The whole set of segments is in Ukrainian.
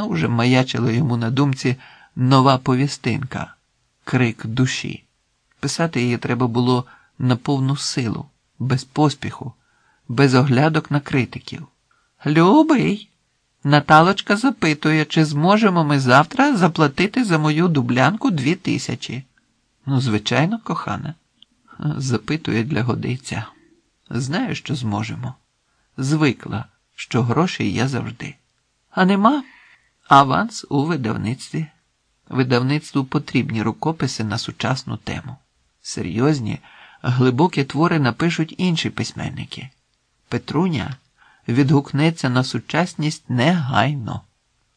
давно вже маячила йому на думці нова повістинка, крик душі. Писати її треба було на повну силу, без поспіху, без оглядок на критиків. Любий, Наталочка запитує, чи зможемо ми завтра заплатити за мою дублянку дві тисячі. Ну, звичайно, кохана, запитує для годиця. Знаю, що зможемо. Звикла, що грошей є завжди. А нема аванс у видавництві. Видавництву потрібні рукописи на сучасну тему. Серйозні, глибокі твори напишуть інші письменники. Петруня відгукнеться на сучасність негайно,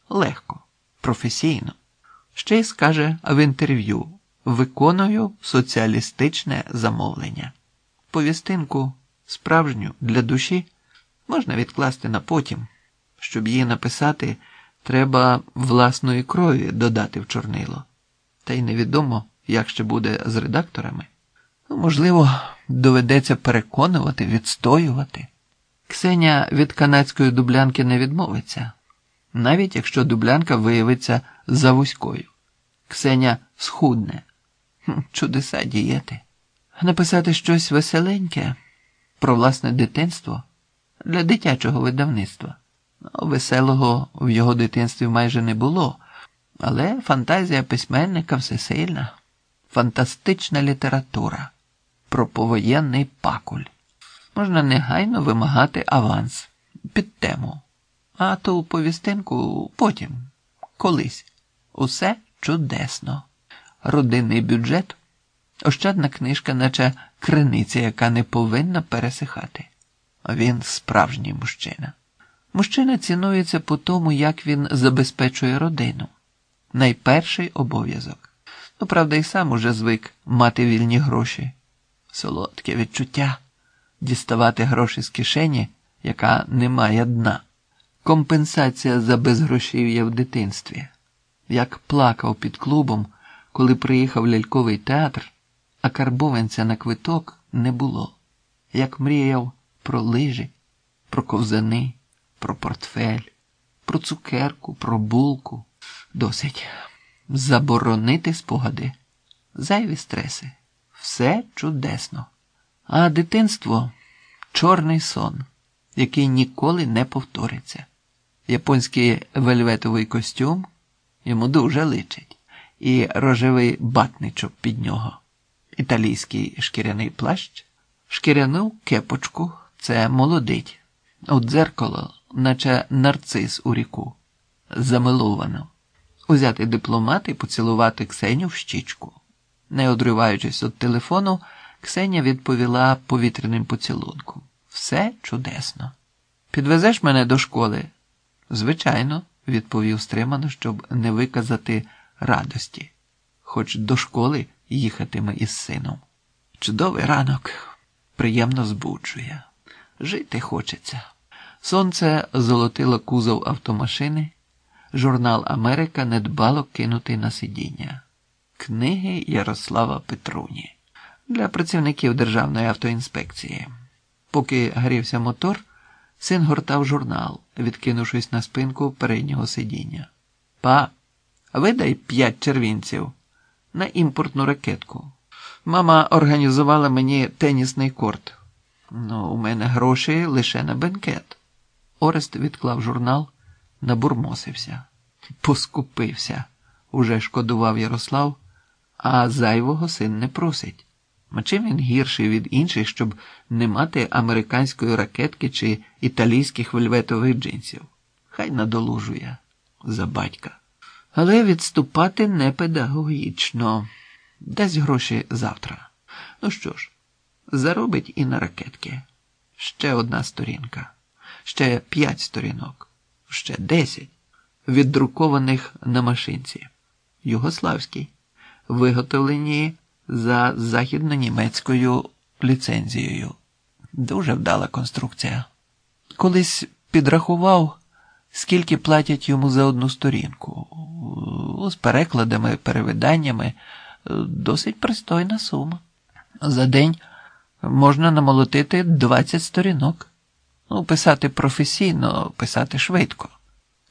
легко, професійно. Ще й скаже в інтерв'ю: виконую соціалістичне замовлення. Повістинку справжню для душі можна відкласти на потім. Щоб її написати, треба власної крові додати в чорнило. Та й невідомо, як ще буде з редакторами. Ну, можливо, доведеться переконувати, відстоювати. Ксеня від канадської дублянки не відмовиться, навіть якщо дублянка виявиться завузькою. Ксеня схудне, чудеса дієти. Написати щось веселеньке про власне дитинство для дитячого видавництва. Ну, веселого в його дитинстві майже не було, але фантазія письменника всесильна, фантастична література про повоєнний пакуль. Можна негайно вимагати аванс під тему, а ту повістинку потім, колись. Усе чудесно. Родинний бюджет, ощадна книжка, наче криниця, яка не повинна пересихати. Він справжній мужчина. Мужчина цінується по тому, як він забезпечує родину. Найперший обов'язок. Ну, правда, і сам уже звик мати вільні гроші. Солодке відчуття діставати гроші з кишені, яка не має дна. Компенсація за безгрошів'я в дитинстві. Як плакав під клубом, коли приїхав ляльковий театр, а карбованця на квиток не було. Як мріяв про лижі, про ковзани, про портфель, про цукерку, про булку. Досить заборонити спогади, зайві стреси. Все чудесно. А дитинство чорний сон, який ніколи не повториться. Японський вельветовий костюм йому дуже личить, і рожевий батничок під нього, італійський шкіряний плащ, шкіряну кепочку це молодить, у дзеркало, наче нарцис у ріку, замиловано, узяти дипломат і поцілувати Ксеню в щічку. Не одриваючись від телефону, Ксеня відповіла повітряним поцілунком. Все чудесно. Підвезеш мене до школи? Звичайно, відповів стримано, щоб не виказати радості, хоч до школи їхатиме із сином. Чудовий ранок приємно збуджує. Жити хочеться. Сонце золотило кузов автомашини, журнал Америка недбало кинутий на сидіння. Книги Ярослава Петруні для працівників Державної автоінспекції. Поки грівся мотор, син гортав журнал, відкинувшись на спинку переднього сидіння. Па, видай п'ять червінців на імпортну ракетку. Мама організувала мені тенісний корт. Ну, у мене гроші лише на бенкет. Орест відклав журнал, набурмосився, поскупився, уже шкодував Ярослав, а зайвого син не просить. Чим він гірший від інших, щоб не мати американської ракетки чи італійських вельветових джинсів? Хай надолужує за батька. Але відступати не педагогічно. Дасть гроші завтра. Ну що ж, заробить і на ракетки. Ще одна сторінка, ще п'ять сторінок, ще десять, віддрукованих на машинці. Югославський, виготовлені за західно-німецькою ліцензією. Дуже вдала конструкція. Колись підрахував, скільки платять йому за одну сторінку. З перекладами, перевиданнями досить пристойна сума. За день можна намолотити 20 сторінок. Ну, писати професійно, писати швидко.